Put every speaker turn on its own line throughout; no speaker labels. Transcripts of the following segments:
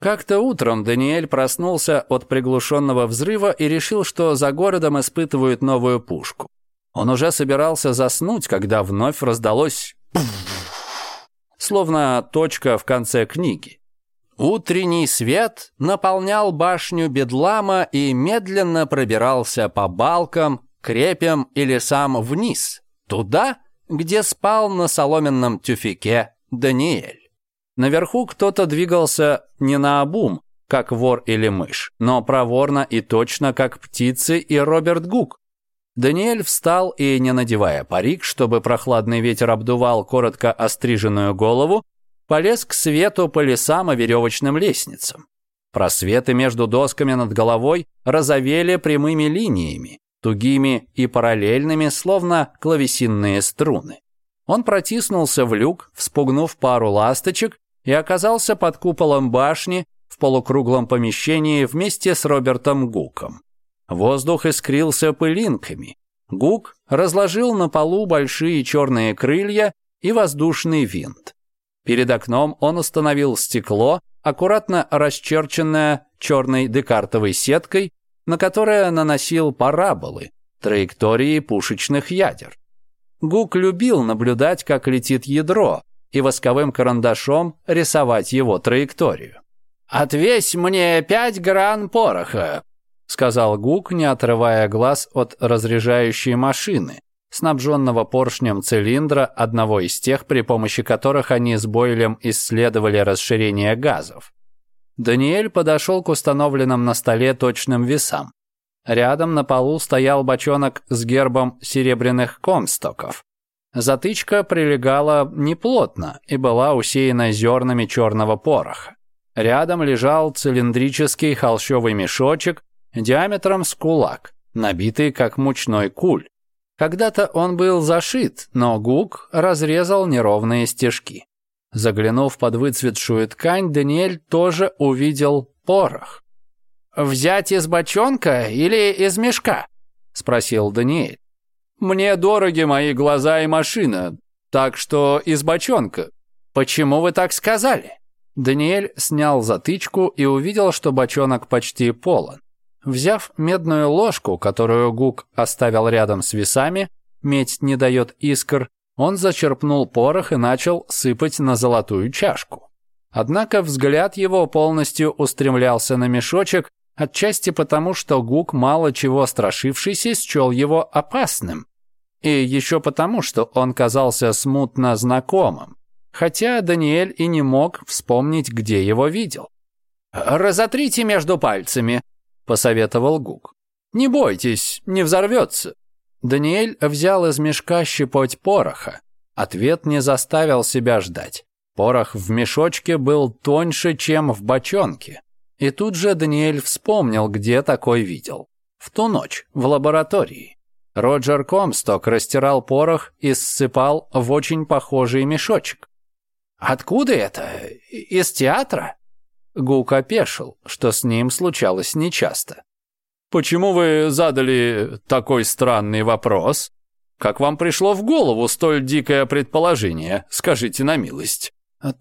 Как-то утром Даниэль проснулся от приглушенного взрыва и решил, что за городом испытывают новую пушку. Он уже собирался заснуть, когда вновь раздалось словно точка в конце книги. Утренний свет наполнял башню Бедлама и медленно пробирался по балкам, крепям или сам вниз, туда, где спал на соломенном тюфяке Даниэль. Наверху кто-то двигался не на обум, как вор или мышь, но проворно и точно, как птицы и Роберт Гук. Даниэль встал и, не надевая парик, чтобы прохладный ветер обдувал коротко остриженную голову, полез к свету по лесам и веревочным лестницам. Просветы между досками над головой разовели прямыми линиями, тугими и параллельными, словно клавесинные струны. Он протиснулся в люк, вспугнув пару ласточек, и оказался под куполом башни в полукруглом помещении вместе с Робертом Гуком. Воздух искрился пылинками. Гук разложил на полу большие черные крылья и воздушный винт. Перед окном он установил стекло, аккуратно расчерченное черной декартовой сеткой, на которое наносил параболы, траектории пушечных ядер. Гук любил наблюдать, как летит ядро, и восковым карандашом рисовать его траекторию. «Отвесь мне пять гран пороха», — сказал Гук, не отрывая глаз от разряжающей машины, снабженного поршнем цилиндра, одного из тех, при помощи которых они с Бойлем исследовали расширение газов. Даниэль подошел к установленным на столе точным весам. Рядом на полу стоял бочонок с гербом серебряных комстоков, Затычка прилегала неплотно и была усеяна зернами черного пороха. Рядом лежал цилиндрический холщовый мешочек диаметром с кулак, набитый как мучной куль. Когда-то он был зашит, но Гук разрезал неровные стежки. Заглянув под выцветшую ткань, Даниэль тоже увидел порох. «Взять из бочонка или из мешка?» – спросил Даниэль. Мне дороги мои глаза и машина, так что из бочонка. Почему вы так сказали?» Даниэль снял затычку и увидел, что бочонок почти полон. Взяв медную ложку, которую Гук оставил рядом с весами, медь не дает искр, он зачерпнул порох и начал сыпать на золотую чашку. Однако взгляд его полностью устремлялся на мешочек, Отчасти потому, что Гук, мало чего страшившийся, счел его опасным. И еще потому, что он казался смутно знакомым. Хотя Даниэль и не мог вспомнить, где его видел. «Разотрите между пальцами», — посоветовал Гук. «Не бойтесь, не взорвется». Даниэль взял из мешка щепоть пороха. Ответ не заставил себя ждать. Порох в мешочке был тоньше, чем в бочонке. И тут же Даниэль вспомнил, где такой видел. В ту ночь, в лаборатории. Роджер Комсток растирал порох и ссыпал в очень похожий мешочек. «Откуда это? Из театра?» Гук опешил, что с ним случалось нечасто. «Почему вы задали такой странный вопрос? Как вам пришло в голову столь дикое предположение, скажите на милость?»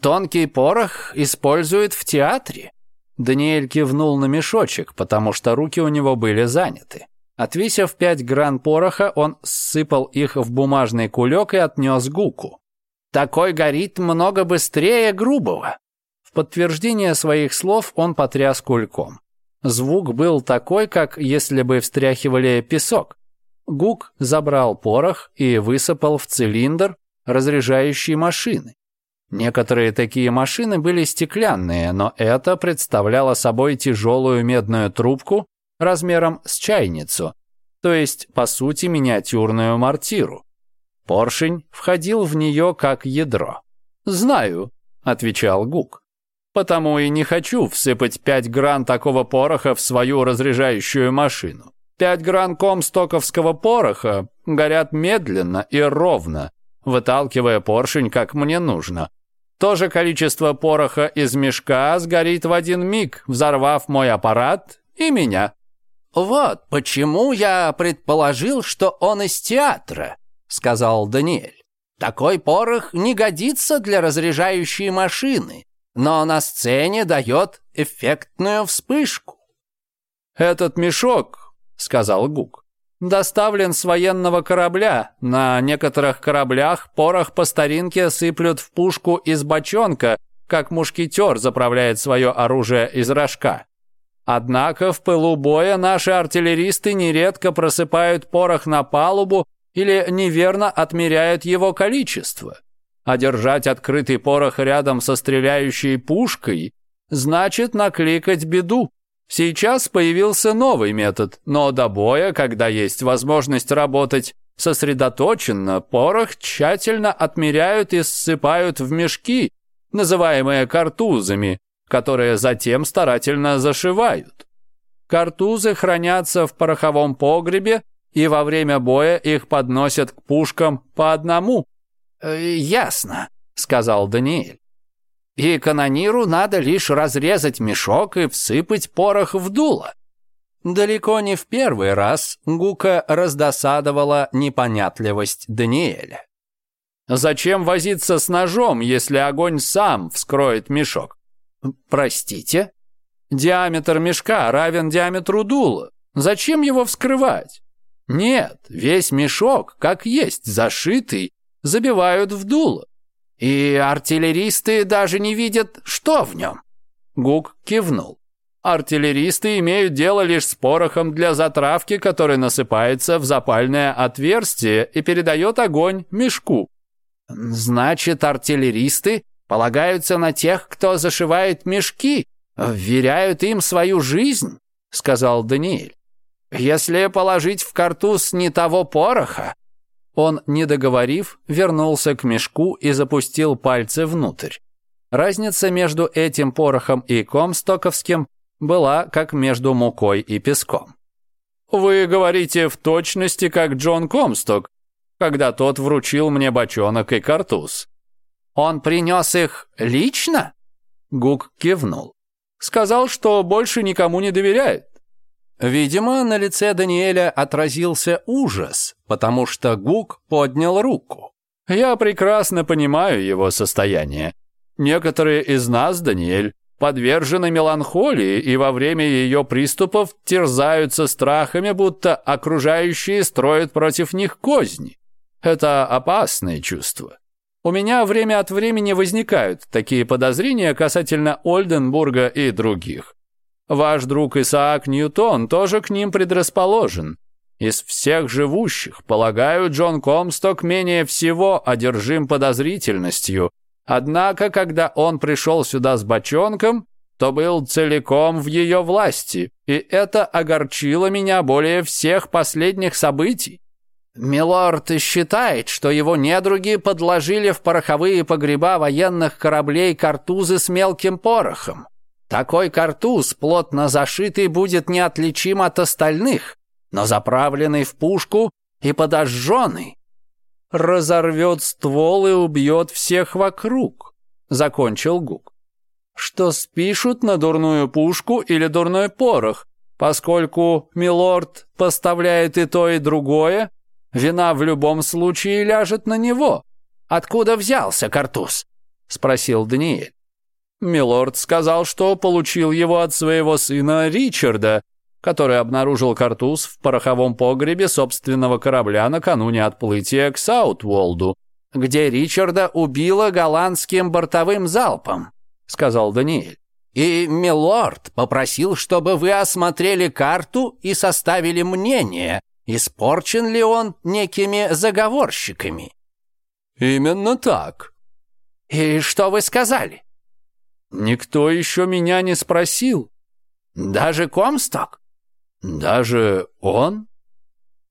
«Тонкий порох используют в театре», Даниэль кивнул на мешочек, потому что руки у него были заняты. Отвесив пять гран пороха, он сыпал их в бумажный кулек и отнес Гуку. «Такой горит много быстрее грубого!» В подтверждение своих слов он потряс кульком. Звук был такой, как если бы встряхивали песок. Гук забрал порох и высыпал в цилиндр разряжающей машины. Некоторые такие машины были стеклянные, но это представляло собой тяжелую медную трубку размером с чайницу, то есть, по сути, миниатюрную мортиру. Поршень входил в нее как ядро. «Знаю», — отвечал Гук. «Потому и не хочу всыпать пять гран такого пороха в свою разряжающую машину. Пять гран комстоковского пороха горят медленно и ровно, выталкивая поршень, как мне нужно, то же количество пороха из мешка сгорит в один миг, взорвав мой аппарат и меня. «Вот почему я предположил, что он из театра», — сказал Даниэль. «Такой порох не годится для разряжающей машины, но на сцене дает эффектную вспышку».
«Этот мешок», — сказал Гук, доставлен с военного корабля. На некоторых кораблях порох по старинке сыплют в пушку из бочонка, как мушкетер заправляет свое оружие из рожка. Однако в пылу боя наши артиллеристы нередко просыпают порох на палубу или неверно отмеряют его количество. А держать открытый порох рядом со стреляющей пушкой значит накликать беду. Сейчас появился новый метод, но до боя, когда есть возможность работать сосредоточенно, порох тщательно отмеряют и ссыпают в мешки, называемые картузами, которые затем старательно зашивают. Картузы хранятся в пороховом погребе, и во время боя их подносят к пушкам по одному.
«Э, «Ясно», — сказал Даниэль. И канониру надо лишь разрезать мешок и всыпать порох в дуло. Далеко не в первый раз Гука раздосадовала непонятливость Даниэля.
«Зачем возиться с ножом, если огонь сам вскроет мешок?»
«Простите?»
«Диаметр мешка равен диаметру дула. Зачем его вскрывать?» «Нет, весь мешок, как есть, зашитый, забивают в дуло.
И артиллеристы даже не видят, что в нем.
Гук кивнул. Артиллеристы имеют дело лишь с порохом для затравки, который насыпается в запальное отверстие и передает огонь мешку.
Значит, артиллеристы полагаются на тех, кто зашивает мешки, вверяют им свою жизнь, сказал Даниэль. Если положить в картуз не того пороха, он, не договорив, вернулся к мешку и запустил пальцы внутрь. Разница между этим порохом и комстоковским была как между мукой и песком.
«Вы говорите в точности, как Джон Комсток, когда тот вручил мне бочонок и картуз».
«Он принес их лично?»
Гук кивнул. «Сказал, что больше никому не доверяет.
Видимо, на лице Даниэля отразился ужас, потому что Гук поднял руку.
«Я прекрасно понимаю его состояние. Некоторые из нас, Даниэль, подвержены меланхолии и во время ее приступов терзаются страхами, будто окружающие строят против них козни. Это опасное чувство. У меня время от времени возникают такие подозрения касательно Ольденбурга и других. Ваш друг Исаак Ньютон тоже к ним предрасположен. Из всех живущих, полагаю, Джон Комсток менее всего одержим подозрительностью. Однако, когда он пришел сюда с бочонком, то был целиком в ее власти, и это огорчило меня более всех последних событий.
Милорд считает, что его недруги подложили в пороховые погреба военных кораблей картузы с мелким порохом. Такой картуз, плотно зашитый, будет неотличим от остальных, но заправленный в пушку и подожженный.
Разорвет ствол и убьет всех вокруг, закончил Гук. Что спишут на дурную пушку или дурной порох, поскольку милорд поставляет и то, и другое, вина в любом случае ляжет на него.
Откуда взялся картуз? Спросил Даниэль.
Милорд сказал, что получил его от своего сына Ричарда, который обнаружил картуз в пороховом погребе собственного корабля накануне отплытия к Саутволду,
где Ричарда убило голландским бортовым залпом, сказал Даниэль. И милорд попросил, чтобы вы осмотрели карту и составили мнение, испорчен ли он некими заговорщиками.
Именно так.
И что вы сказали?
Никто еще меня не спросил.
Даже Комсток?
Даже он?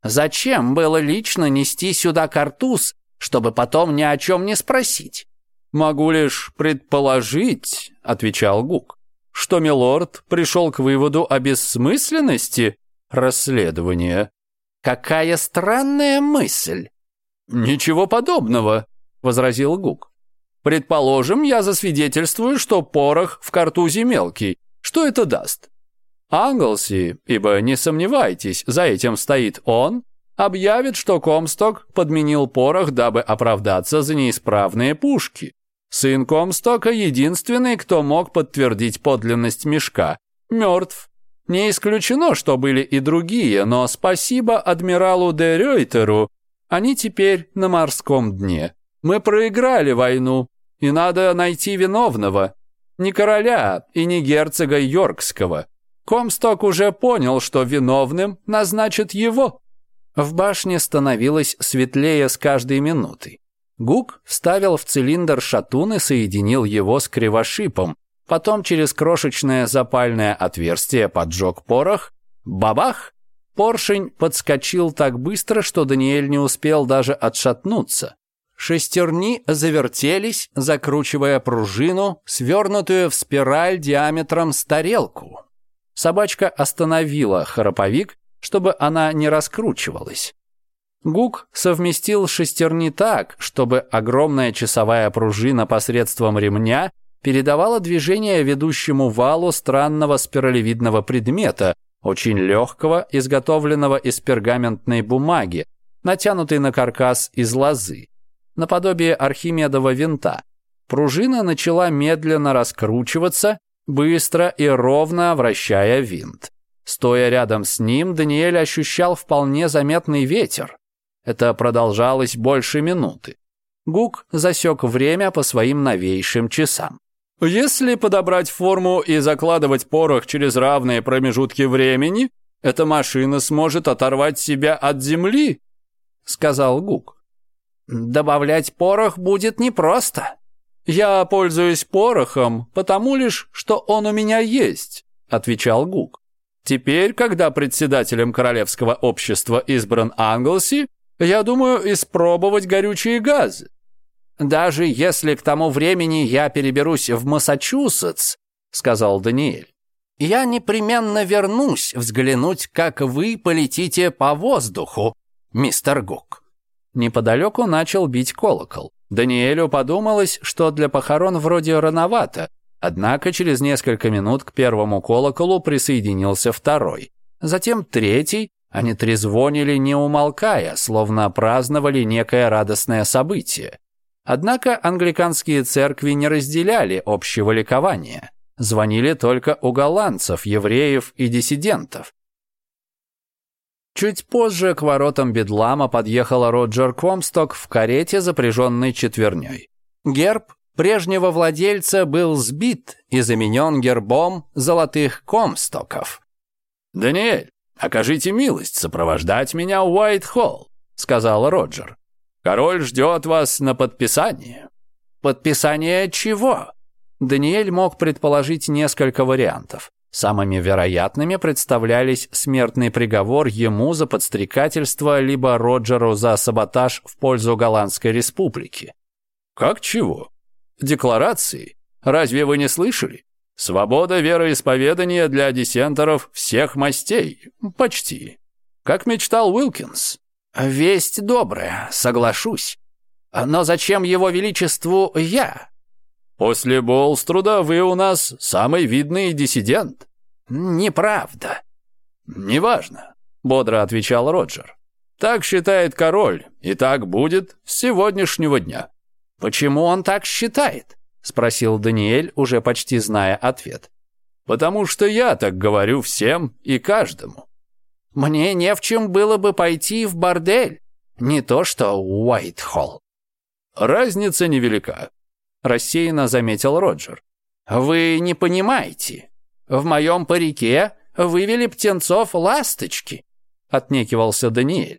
Зачем было лично нести сюда картуз, чтобы потом ни о чем не спросить?
Могу лишь предположить, отвечал Гук, что милорд пришел к выводу о бессмысленности расследования.
Какая странная мысль.
Ничего подобного, возразил Гук. Предположим, я засвидетельствую, что порох в картузе мелкий. Что это даст? Англси, ибо не сомневайтесь, за этим стоит он, объявит, что Комсток подменил порох, дабы оправдаться за неисправные пушки. Сын Комстока единственный, кто мог подтвердить подлинность мешка. Мертв. Не исключено, что были и другие, но спасибо адмиралу де Рюйтеру, они теперь на морском дне. Мы проиграли войну, и надо найти виновного. Не короля и не герцога Йоркского. Комсток уже понял, что виновным назначат его. В башне становилось светлее с каждой минутой. Гук вставил в цилиндр шатун и соединил его с кривошипом. Потом через крошечное запальное отверстие поджег порох. Бабах! Поршень подскочил так быстро, что Даниэль не успел даже отшатнуться. Шестерни завертелись, закручивая пружину, свернутую в спираль диаметром с тарелку. Собачка остановила храповик, чтобы она не раскручивалась. Гук совместил шестерни так, чтобы огромная часовая пружина посредством ремня передавала движение ведущему валу странного спиралевидного предмета, очень легкого, изготовленного из пергаментной бумаги, натянутой на каркас из лозы наподобие Архимедова винта. Пружина начала медленно раскручиваться, быстро и ровно вращая винт. Стоя рядом с ним, Даниэль ощущал вполне заметный ветер. Это продолжалось больше минуты. Гук засек время по своим новейшим часам. Если подобрать форму и закладывать порох через равные промежутки времени, эта машина сможет оторвать себя от земли, сказал Гук. Добавлять порох будет непросто. Я пользуюсь порохом, потому лишь, что он у меня есть, отвечал Гук. Теперь, когда председателем Королевского общества избран Англси, я думаю испробовать горючие газы. Даже если к тому времени я переберусь в Массачусетс, сказал Даниэль. Я непременно вернусь взглянуть, как вы полетите по воздуху, мистер Гук. Неподалеку начал бить колокол. Даниэлю подумалось, что для похорон вроде рановато, однако через несколько минут к первому колоколу присоединился второй, затем третий, они трезвонили не умолкая, словно праздновали некое радостное событие. Однако англиканские церкви не разделяли общего ликования. Звонили только у голландцев, евреев и диссидентов. Чуть позже к воротам Бедлама подъехала Роджер Комсток в карете, запряженной четверней. Герб прежнего владельца был сбит и заменен гербом золотых Комстоков. «Даниэль, окажите милость сопровождать меня в Уайт-Холл», сказал Роджер. «Король ждет вас на подписание». «Подписание чего?» Даниэль мог предположить несколько вариантов. Самыми вероятными представлялись смертный приговор ему за подстрекательство либо Роджеру за саботаж в пользу Голландской республики. Как чего? Декларации? Разве вы не слышали? Свобода вероисповедания для диссентеров всех мастей. Почти. Как мечтал Уилкинс. Весть добрая, соглашусь. Но зачем его величеству я? После Болструда вы у нас самый видный диссидент». «Неправда». «Неважно», — бодро отвечал Роджер. «Так считает король, и так будет с сегодняшнего дня». «Почему он так считает?» — спросил Даниэль, уже почти зная ответ. «Потому что я так говорю всем и каждому». «Мне не в чем было бы пойти в бордель, не то что Уайтхолл». «Разница невелика рассеянно заметил Роджер. «Вы не понимаете. В моем парике вывели птенцов ласточки», — отнекивался Даниэль.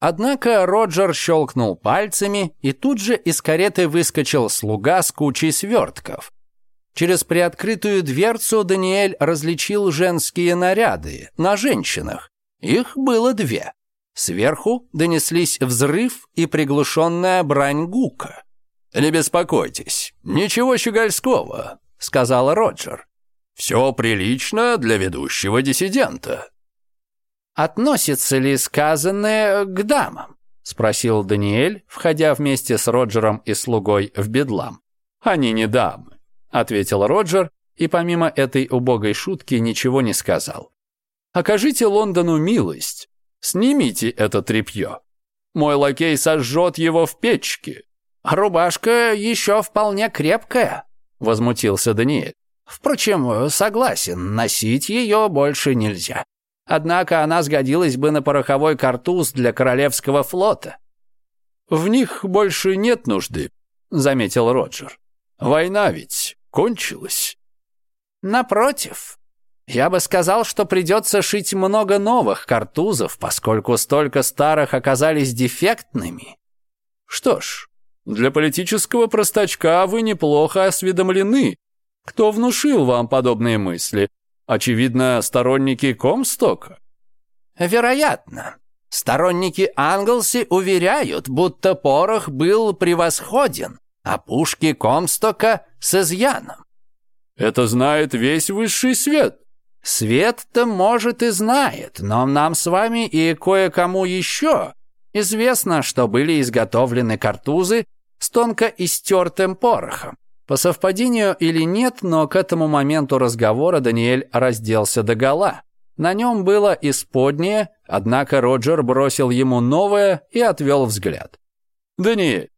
Однако Роджер щелкнул пальцами, и тут же из кареты выскочил слуга с кучей свертков. Через приоткрытую дверцу Даниэль различил женские наряды на женщинах. Их было две. Сверху донеслись взрыв и приглушенная брань гука. «Не беспокойтесь, ничего щегольского», — сказала Роджер. «Все прилично для ведущего диссидента». «Относится ли сказанное к дамам?» — спросил Даниэль, входя вместе с Роджером и слугой в бедлам. «Они не дамы», — ответил Роджер, и помимо этой убогой шутки ничего не сказал. «Окажите Лондону милость, снимите это тряпье. Мой лакей сожжет его в печке,
«Рубашка еще вполне крепкая», — возмутился Даниэль. «Впрочем, согласен, носить ее больше нельзя. Однако она сгодилась бы на пороховой картуз для Королевского флота».
«В них больше нет нужды», — заметил Роджер. «Война ведь кончилась».
«Напротив», я бы сказал, что придется шить много новых картузов, поскольку столько старых оказались дефектными.
Что ж, для политического простачка вы неплохо осведомлены. Кто внушил вам подобные мысли? Очевидно, сторонники Комстока?
Вероятно. Сторонники Англси уверяют, будто порох был превосходен, а пушки Комстока с изъяном.
Это знает весь высший свет.
Свет-то, может, и знает, но нам с вами и кое-кому еще известно, что были изготовлены картузы с тонко истертым порохом. По совпадению или нет, но к этому моменту разговора Даниэль разделся до гола. На нем было исподнее, однако Роджер бросил ему новое и отвел взгляд.
«Даниэль,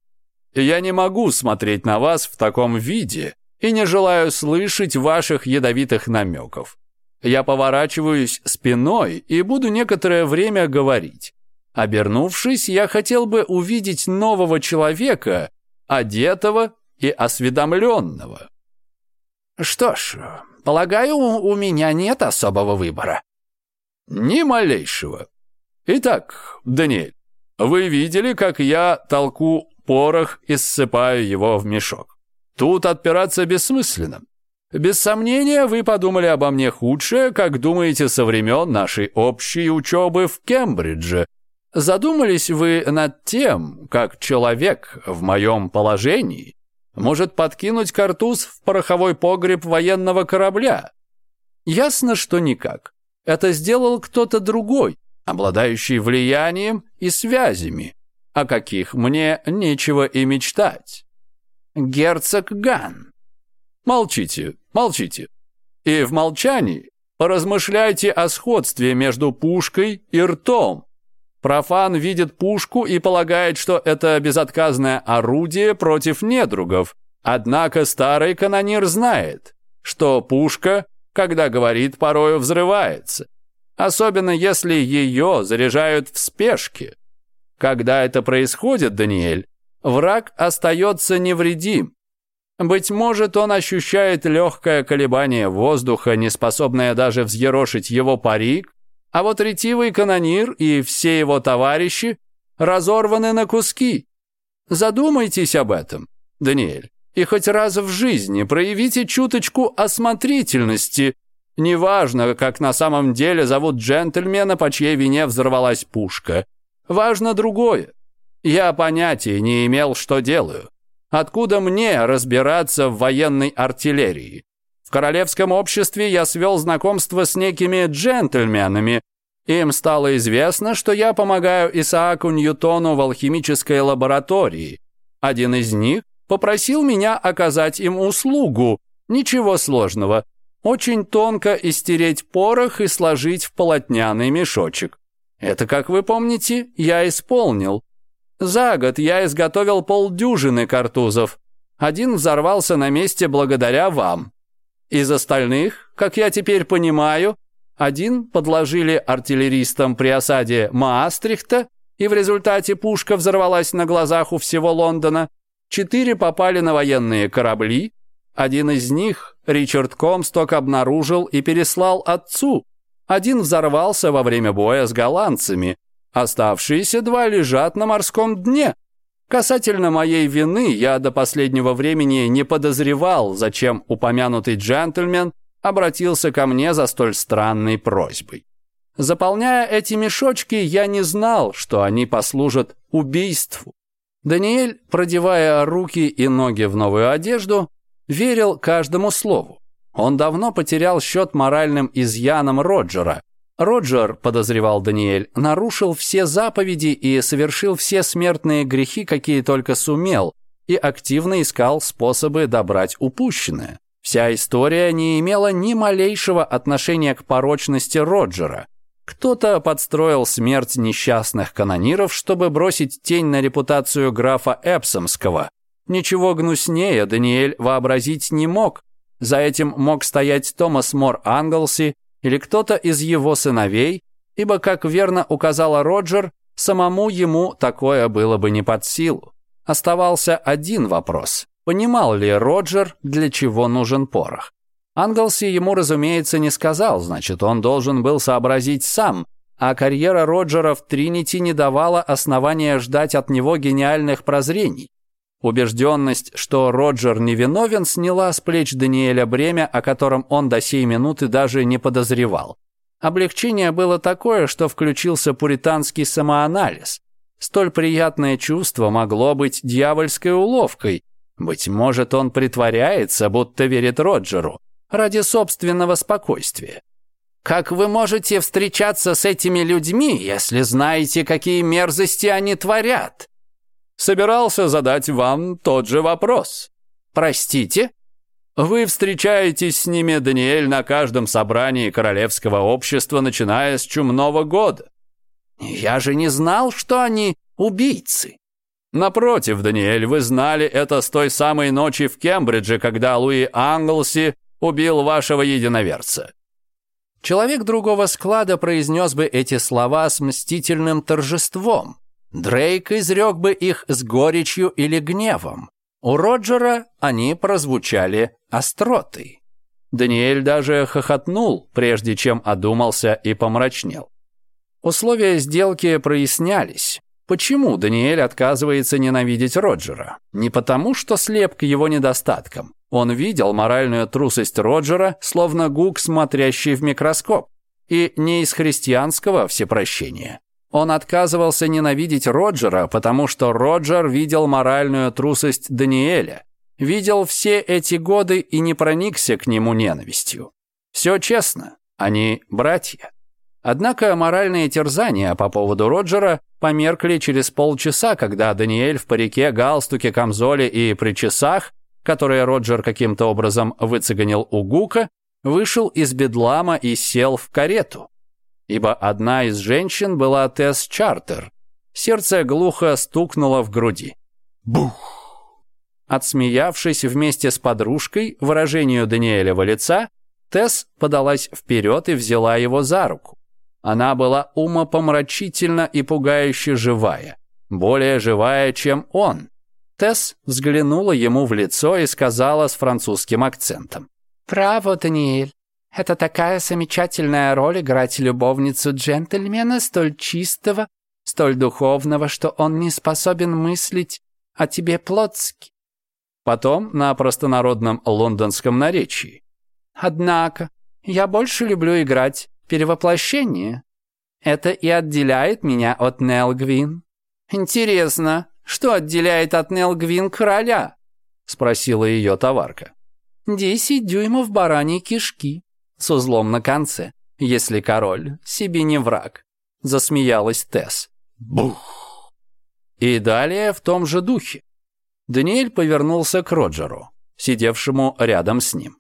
я не могу смотреть на вас в таком виде и не желаю слышать ваших ядовитых намеков. Я поворачиваюсь спиной и буду некоторое время говорить. Обернувшись, я хотел бы увидеть нового человека, одетого и осведомленного.
Что ж, полагаю, у меня нет особого выбора.
Ни малейшего. Итак, Даниэль, вы видели, как я толку порох и ссыпаю его в мешок. Тут отпираться бессмысленно. Без сомнения, вы подумали обо мне худшее, как думаете со времен нашей общей учебы в Кембридже – Задумались вы над тем, как человек в моем положении может подкинуть картуз в пороховой погреб военного корабля? Ясно, что никак. Это сделал кто-то другой, обладающий влиянием и связями, о каких мне нечего и мечтать. Герцог Ган. Молчите, молчите. И в молчании поразмышляйте о сходстве между пушкой и ртом, Профан видит пушку и полагает, что это безотказное орудие против недругов. Однако старый канонир знает, что пушка, когда говорит, порою взрывается. Особенно если ее заряжают в спешке. Когда это происходит, Даниэль, враг остается невредим. Быть может, он ощущает легкое колебание воздуха, не способное даже взъерошить его парик, а вот ретивый канонир и все его товарищи разорваны на куски. Задумайтесь об этом, Даниэль, и хоть раз в жизни проявите чуточку осмотрительности. Неважно, как на самом деле зовут джентльмена, по чьей вине взорвалась пушка. Важно другое. Я понятия не имел, что делаю. Откуда мне разбираться в военной артиллерии? королевском обществе я свел знакомство с некими джентльменами. Им стало известно, что я помогаю Исааку Ньютону в алхимической лаборатории. Один из них попросил меня оказать им услугу. Ничего сложного. Очень тонко истереть порох и сложить в полотняный мешочек. Это, как вы помните, я исполнил. За год я изготовил полдюжины картузов. Один взорвался на месте благодаря вам. Из остальных, как я теперь понимаю, один подложили артиллеристам при осаде Маастрихта, и в результате пушка взорвалась на глазах у всего Лондона. Четыре попали на военные корабли. Один из них Ричард Комсток обнаружил и переслал отцу. Один взорвался во время боя с голландцами. Оставшиеся два лежат на морском дне. Касательно моей вины, я до последнего времени не подозревал, зачем упомянутый джентльмен обратился ко мне за столь странной просьбой. Заполняя эти мешочки, я не знал, что они послужат убийству. Даниэль, продевая руки и ноги в новую одежду, верил каждому слову. Он давно потерял счет моральным изъянам Роджера, Роджер, подозревал Даниэль, нарушил все заповеди и совершил все смертные грехи, какие только сумел, и активно искал способы добрать упущенное. Вся история не имела ни малейшего отношения к порочности Роджера. Кто-то подстроил смерть несчастных канониров, чтобы бросить тень на репутацию графа Эпсомского. Ничего гнуснее Даниэль вообразить не мог. За этим мог стоять Томас Мор Англси, или кто-то из его сыновей, ибо, как верно указала Роджер, самому ему такое было бы не под силу. Оставался один вопрос. Понимал ли Роджер, для чего нужен порох? Англси ему, разумеется, не сказал, значит, он должен был сообразить сам, а карьера Роджера в Тринити не давала основания ждать от него гениальных прозрений. Убежденность, что Роджер невиновен, сняла с плеч Даниэля бремя, о котором он до сей минуты даже не подозревал. Облегчение было такое, что включился пуританский самоанализ. Столь приятное чувство могло быть дьявольской уловкой. Быть может, он притворяется, будто верит Роджеру, ради собственного спокойствия. «Как вы можете встречаться с этими людьми, если знаете, какие мерзости они творят?» собирался задать вам тот же вопрос. Простите? Вы встречаетесь с ними, Даниэль, на каждом собрании королевского общества, начиная с чумного года. Я же не знал, что они убийцы. Напротив, Даниэль, вы знали это с той самой ночи в Кембридже, когда Луи Англси убил вашего единоверца. Человек другого склада произнес бы эти слова с мстительным торжеством, Дрейк изрек бы их с горечью или гневом. У Роджера они прозвучали остротой. Даниэль даже хохотнул, прежде чем одумался и помрачнел. Условия сделки прояснялись. Почему Даниэль отказывается ненавидеть Роджера? Не потому, что слеп к его недостаткам. Он видел моральную трусость Роджера, словно гук, смотрящий в микроскоп. И не из христианского всепрощения. Он отказывался ненавидеть Роджера, потому что Роджер видел моральную трусость Даниэля, видел все эти годы и не проникся к нему ненавистью. Все честно, они братья. Однако моральные терзания по поводу Роджера померкли через полчаса, когда Даниэль в парике, галстуке, камзоле и при часах, которые Роджер каким-то образом выцеганил у Гука, вышел из бедлама и сел в карету ибо одна из женщин была Тесс Чартер. Сердце глухо стукнуло в груди. Бух! Отсмеявшись вместе с подружкой выражению Даниэлева лица, Тесс подалась вперед и взяла его за руку. Она была умопомрачительно и пугающе живая. Более живая, чем он. Тесс взглянула ему в лицо и сказала с французским акцентом. «Право, Даниэль, это такая замечательная роль играть любовницу джентльмена столь чистого, столь духовного, что он не способен мыслить о тебе плотски. Потом на простонародном лондонском наречии. Однако, я больше люблю играть перевоплощение. Это и отделяет меня от Нел Гвин. Интересно, что отделяет от Нел Гвин короля? Спросила ее товарка. Десять дюймов бараньей кишки с узлом на конце, если король себе не враг. Засмеялась Тесс. Бух! И далее в том же духе. Даниэль повернулся к Роджеру, сидевшему рядом с ним.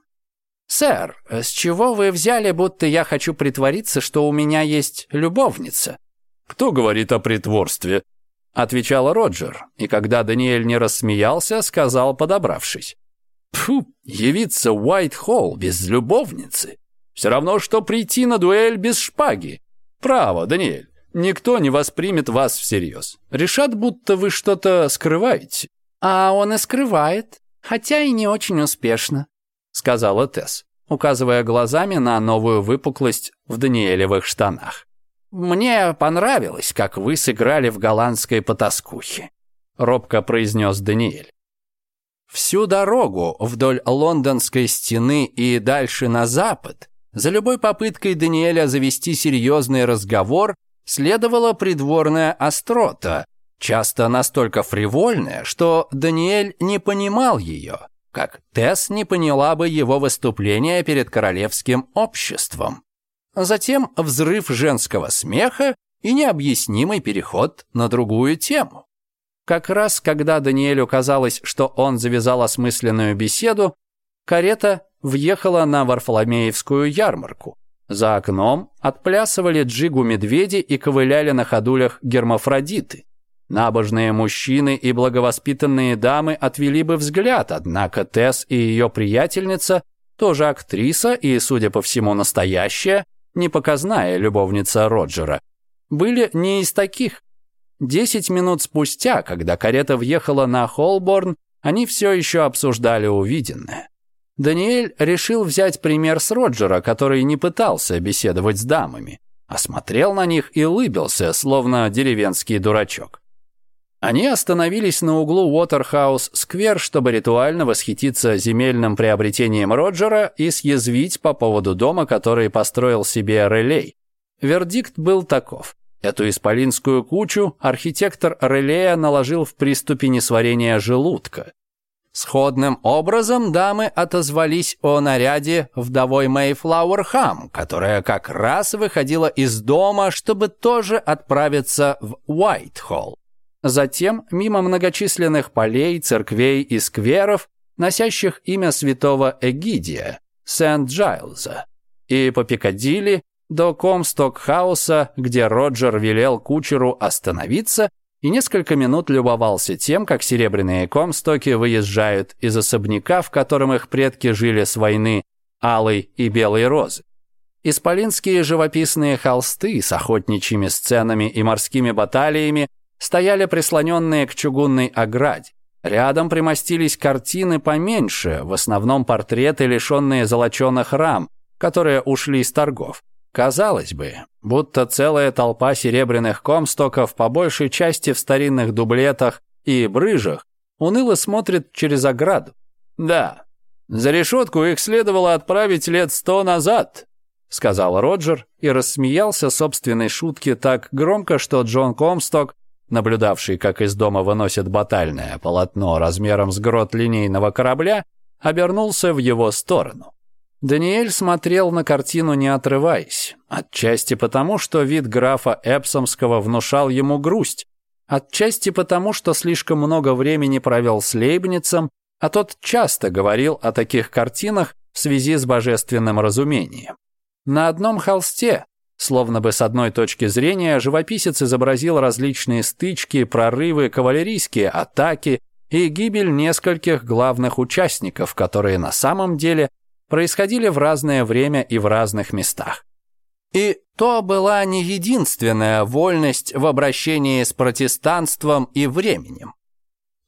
«Сэр, с чего вы взяли, будто я хочу притвориться, что у меня есть любовница?»
«Кто говорит о притворстве?» — отвечал Роджер, и когда Даниэль не рассмеялся, сказал, подобравшись. «Фу, явиться в Уайт-Холл без любовницы! Все равно, что прийти на дуэль без шпаги. Право, Даниэль, никто не воспримет вас всерьез. Решат, будто вы что-то скрываете».
«А он и скрывает, хотя и не очень успешно», — сказала Тесс, указывая глазами на новую выпуклость в Даниэлевых штанах. «Мне понравилось, как вы сыграли в голландской потаскухе», — робко произнес Даниэль. Всю дорогу вдоль лондонской стены и дальше на запад за любой попыткой Даниэля завести серьезный разговор следовала придворная острота, часто настолько фривольная, что Даниэль не понимал ее, как Тесс не поняла бы его выступление перед королевским обществом. Затем взрыв женского смеха и необъяснимый переход на другую тему. Как раз когда Даниэлю казалось, что он завязал осмысленную беседу, карета въехала на Варфоломеевскую ярмарку. За окном отплясывали джигу медведи и ковыляли на ходулях гермафродиты. Набожные мужчины и благовоспитанные дамы отвели бы взгляд, однако Тесс и ее приятельница, тоже актриса и, судя по всему, настоящая, непоказная любовница Роджера, были не из таких. Десять минут спустя, когда карета въехала на Холборн, они все еще обсуждали увиденное. Даниэль решил взять пример с Роджера, который не пытался беседовать с дамами, а смотрел на них и улыбился, словно деревенский дурачок. Они остановились на углу Уотерхаус-сквер, чтобы ритуально восхититься земельным приобретением Роджера и съязвить по поводу дома, который построил себе Релей. Вердикт был таков. Эту исполинскую кучу архитектор Релея наложил в приступе несварения желудка. Сходным образом дамы отозвались о наряде вдовой Мэйфлауэр Хам, которая как раз выходила из дома, чтобы тоже отправиться в Уайтхолл. Затем, мимо многочисленных полей, церквей и скверов, носящих имя святого Эгидия, Сент-Джайлза, и по Пикадилли до Комсток-хауса, где Роджер велел кучеру остановиться и несколько минут любовался тем, как серебряные комстоки выезжают из особняка, в котором их предки жили с войны, алой и белой розы. Исполинские живописные холсты с охотничьими сценами и морскими баталиями стояли прислоненные к чугунной ограде. Рядом примостились картины поменьше, в основном портреты, лишенные золоченых рам, которые ушли с торгов. Казалось бы, будто целая толпа серебряных комстоков по большей части в старинных дублетах и брыжах уныло смотрит через ограду. «Да, за решетку их следовало отправить лет сто назад», — сказал Роджер и рассмеялся собственной шутке так громко, что Джон Комсток, наблюдавший, как из дома выносят батальное полотно размером с грот линейного корабля, обернулся в его сторону. Даниэль смотрел на картину не отрываясь, отчасти потому, что вид графа Эпсомского внушал ему грусть, отчасти потому, что слишком много времени провел с Лейбницем, а тот часто говорил о таких картинах в связи с божественным разумением. На одном холсте, словно бы с одной точки зрения, живописец изобразил различные стычки, прорывы, кавалерийские атаки и гибель нескольких главных участников, которые на самом деле – происходили в разное время и в разных местах. И то была не единственная вольность в обращении с протестантством и временем.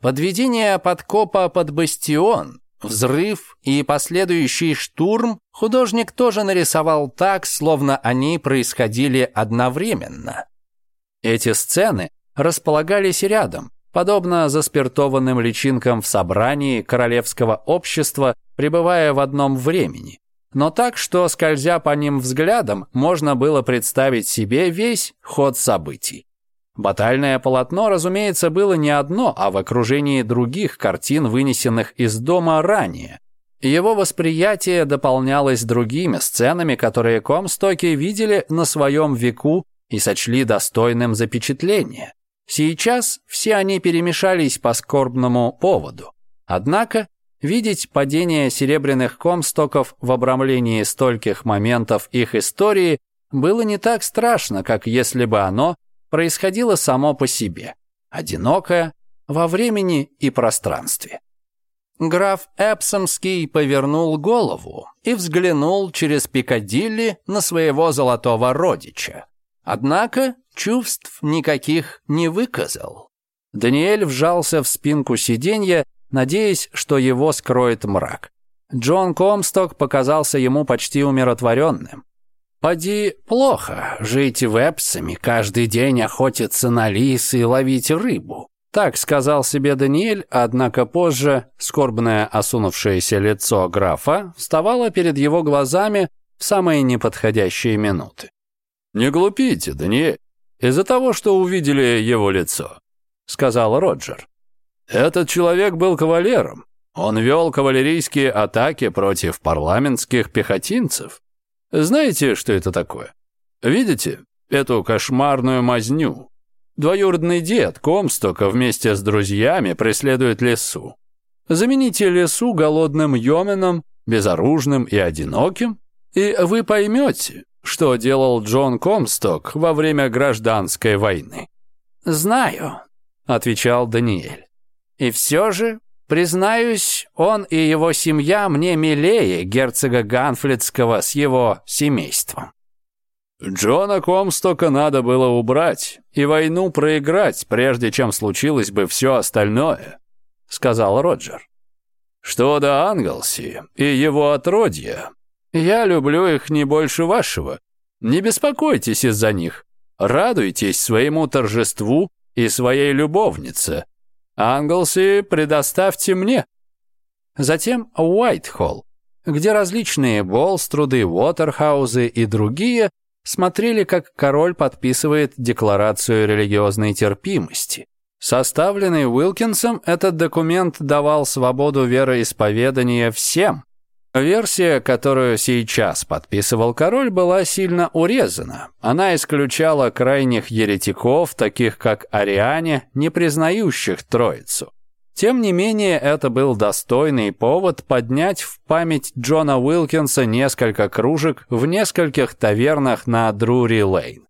Подведение подкопа под бастион, взрыв и последующий штурм художник тоже нарисовал так, словно они происходили одновременно. Эти сцены располагались рядом, Подобно заспиртованным личинкам в собрании королевского общества, пребывая в одном времени. Но так, что, скользя по ним взглядом, можно было представить себе весь ход событий. Батальное полотно, разумеется, было не одно, а в окружении других картин, вынесенных из дома ранее. Его восприятие дополнялось другими сценами, которые комстоки видели на своем веку и сочли достойным запечатления. Сейчас все они перемешались по скорбному поводу. Однако видеть падение серебряных комстоков в обрамлении стольких моментов их истории было не так страшно, как если бы оно происходило само по себе, одинокое, во времени и пространстве. Граф Эпсомский повернул голову и взглянул через Пикадилли на своего золотого родича. Однако Чувств никаких не выказал. Даниэль вжался в спинку сиденья, надеясь, что его скроет мрак. Джон Комсток показался ему почти умиротворенным. «Поди, плохо жить вепсами, каждый день охотиться на лис и ловить рыбу», так сказал себе Даниэль, однако позже скорбное осунувшееся лицо графа вставало перед его глазами в самые неподходящие минуты. «Не глупите, Даниэль. Из-за того, что увидели его лицо», — сказал Роджер. «Этот человек был кавалером. Он вел кавалерийские атаки против парламентских пехотинцев. Знаете, что это такое? Видите эту кошмарную мазню? Двоюродный дед Комстока вместе с друзьями преследует лесу. Замените лесу голодным йоменом, безоружным и одиноким, и вы поймете, что делал Джон Комсток во время гражданской войны.
«Знаю», — отвечал Даниэль. «И все же, признаюсь, он и его семья мне милее герцога Ганфлетского с его семейством».
Джона Комстока надо было убрать и войну проиграть, прежде чем случилось бы все остальное, сказал Роджер. Что до Англси и его отродья, я люблю их не больше вашего. Не беспокойтесь из-за них. Радуйтесь своему торжеству и своей любовнице. Англси предоставьте мне. Затем Уайтхолл, где различные Болструды, Уотерхаузы и другие смотрели, как король подписывает декларацию религиозной терпимости. Составленный Уилкинсом, этот документ давал свободу вероисповедания всем, Версия, которую сейчас подписывал король, была сильно урезана. Она исключала крайних еретиков, таких как Ариане, не признающих Троицу. Тем не менее, это был достойный повод поднять в память Джона Уилкинса несколько кружек в нескольких тавернах на Друри-Лейн.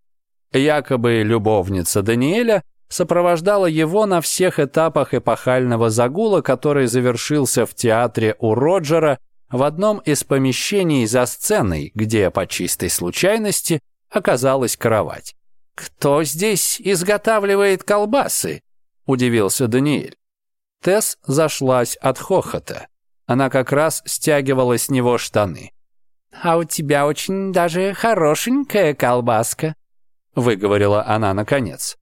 Якобы любовница Даниэля сопровождала его на всех этапах эпохального загула, который завершился в театре у Роджера в одном из помещений за сценой, где по чистой случайности оказалась кровать. «Кто здесь изготавливает колбасы?» – удивился Даниэль. Тесс зашлась от хохота. Она как раз стягивала с него штаны. «А у тебя очень даже хорошенькая колбаска», – выговорила она наконец.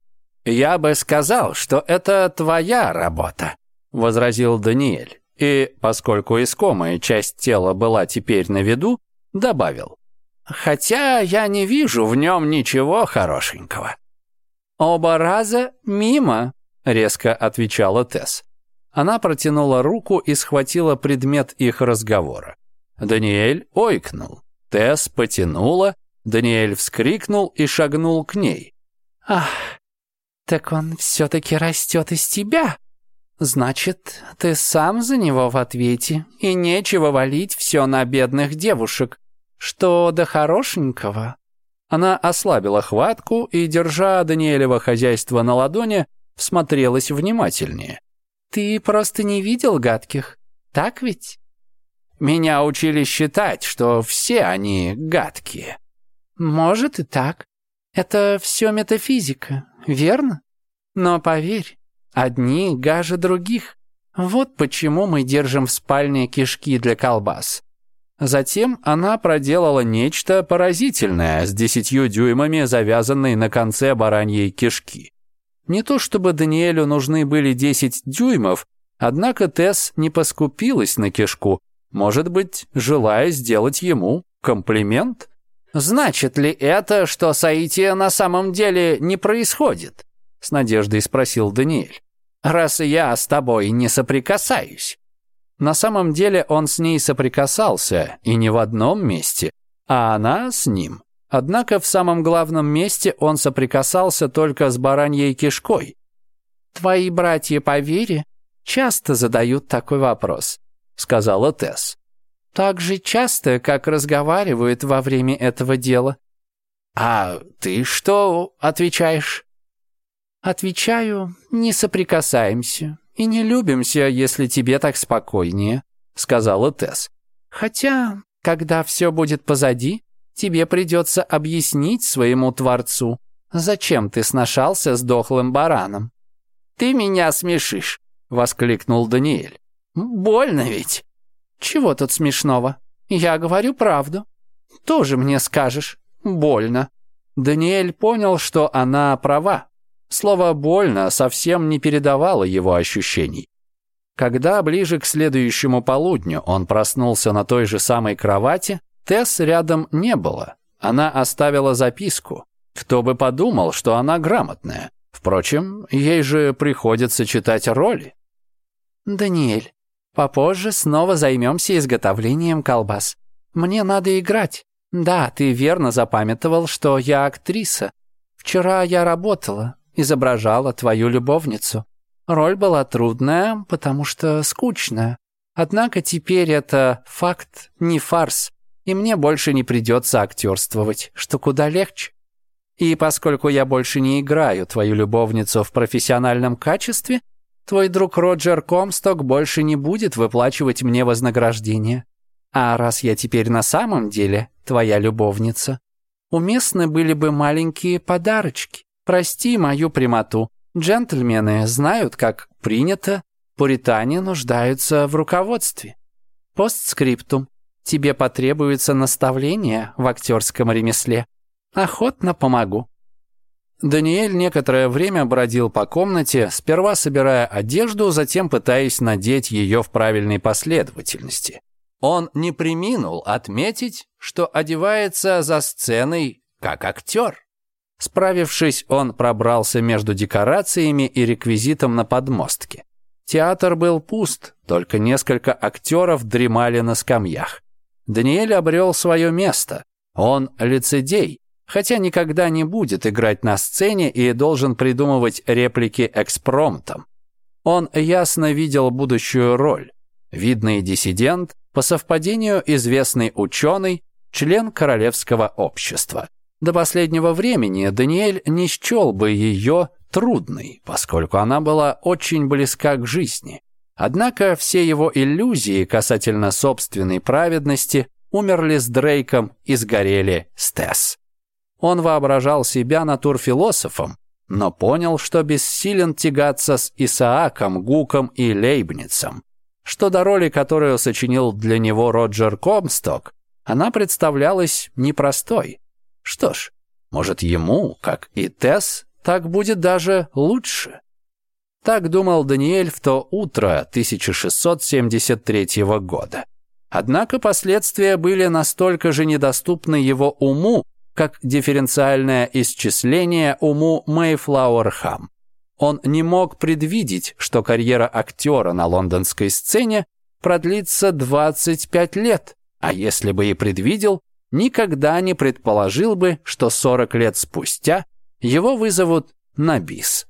«Я бы сказал, что это твоя работа», – возразил Даниэль. И, поскольку искомая часть тела была теперь на виду, добавил. «Хотя я не вижу в нем ничего хорошенького». «Оба раза мимо», — резко отвечала Тесс. Она протянула руку и схватила предмет их разговора. Даниэль ойкнул. Тесс потянула. Даниэль вскрикнул и шагнул к ней. «Ах, так он все-таки растет из тебя!» «Значит, ты сам за него в ответе, и нечего валить все на бедных девушек. Что до хорошенького?» Она ослабила хватку и, держа Даниэлева хозяйство на ладони, всмотрелась внимательнее. «Ты просто не видел гадких, так ведь?» «Меня учили считать, что все они гадкие». «Может и так. Это все метафизика, верно? Но поверь, Одни гаже других. Вот почему мы держим в спальне кишки для колбас. Затем она проделала нечто поразительное с десятью дюймами, завязанной на конце бараньей кишки. Не то чтобы Даниэлю нужны были десять дюймов, однако Тесс не поскупилась на кишку, может быть, желая сделать ему комплимент? Значит ли это, что соитие на самом деле не происходит? с надеждой спросил Даниэль. «Раз я с тобой не соприкасаюсь». На самом деле он с ней соприкасался, и не в одном месте, а она с ним. Однако в самом главном месте он соприкасался только с бараньей кишкой. «Твои братья по вере часто задают такой вопрос», — сказала Тесс. «Так же часто, как разговаривают во время этого дела». «А ты что отвечаешь?» «Отвечаю, не соприкасаемся и не любимся, если тебе так спокойнее», — сказала Тесс. «Хотя, когда все будет позади, тебе придется объяснить своему Творцу, зачем ты сношался с дохлым бараном». «Ты меня смешишь», — воскликнул Даниэль. «Больно ведь». «Чего тут смешного? Я говорю правду. Тоже мне скажешь. Больно». Даниэль понял, что она права. Слово «больно» совсем не передавало его ощущений. Когда ближе к следующему полудню он проснулся на той же самой кровати, Тесс рядом не было. Она оставила записку. Кто бы подумал, что она грамотная. Впрочем, ей же приходится читать роли. «Даниэль, попозже снова займемся изготовлением колбас. Мне надо играть. Да, ты верно запамятовал, что я актриса. Вчера я работала, изображала твою любовницу. Роль была трудная, потому что скучная. Однако теперь это факт, не фарс, и мне больше не придется актерствовать, что куда легче. И поскольку я больше не играю твою любовницу в профессиональном качестве, твой друг Роджер Комсток больше не будет выплачивать мне вознаграждение. А раз я теперь на самом деле твоя любовница, уместны были бы маленькие подарочки. Прости мою прямоту. Джентльмены знают, как принято. Пуритане нуждаются в руководстве. Постскриптум. Тебе потребуется наставление в актерском ремесле. Охотно помогу». Даниэль некоторое время бродил по комнате, сперва собирая одежду, затем пытаясь надеть ее в правильной последовательности. Он не приминул отметить, что одевается за сценой как актер. Справившись, он пробрался между декорациями и реквизитом на подмостке. Театр был пуст, только несколько актеров дремали на скамьях. Даниэль обрел свое место. Он лицедей, хотя никогда не будет играть на сцене и должен придумывать реплики экспромтом. Он ясно видел будущую роль. Видный диссидент, по совпадению известный ученый, член королевского общества. До последнего времени Даниэль не счел бы ее трудной, поскольку она была очень близка к жизни. Однако все его иллюзии касательно собственной праведности умерли с Дрейком и сгорели с Тесс. Он воображал себя натурфилософом, но понял, что бессилен тягаться с Исааком, Гуком и Лейбницем, что до роли, которую сочинил для него Роджер Комсток, она представлялась непростой. Что ж, может, ему, как и Тесс, так будет даже лучше. Так думал Даниэль в то утро 1673 года. Однако последствия были настолько же недоступны его уму, как дифференциальное исчисление уму Мэйфлауэрхам. Он не мог предвидеть, что карьера актера на лондонской сцене продлится 25 лет, а если бы и предвидел, никогда не предположил бы, что 40 лет спустя его вызовут на бис.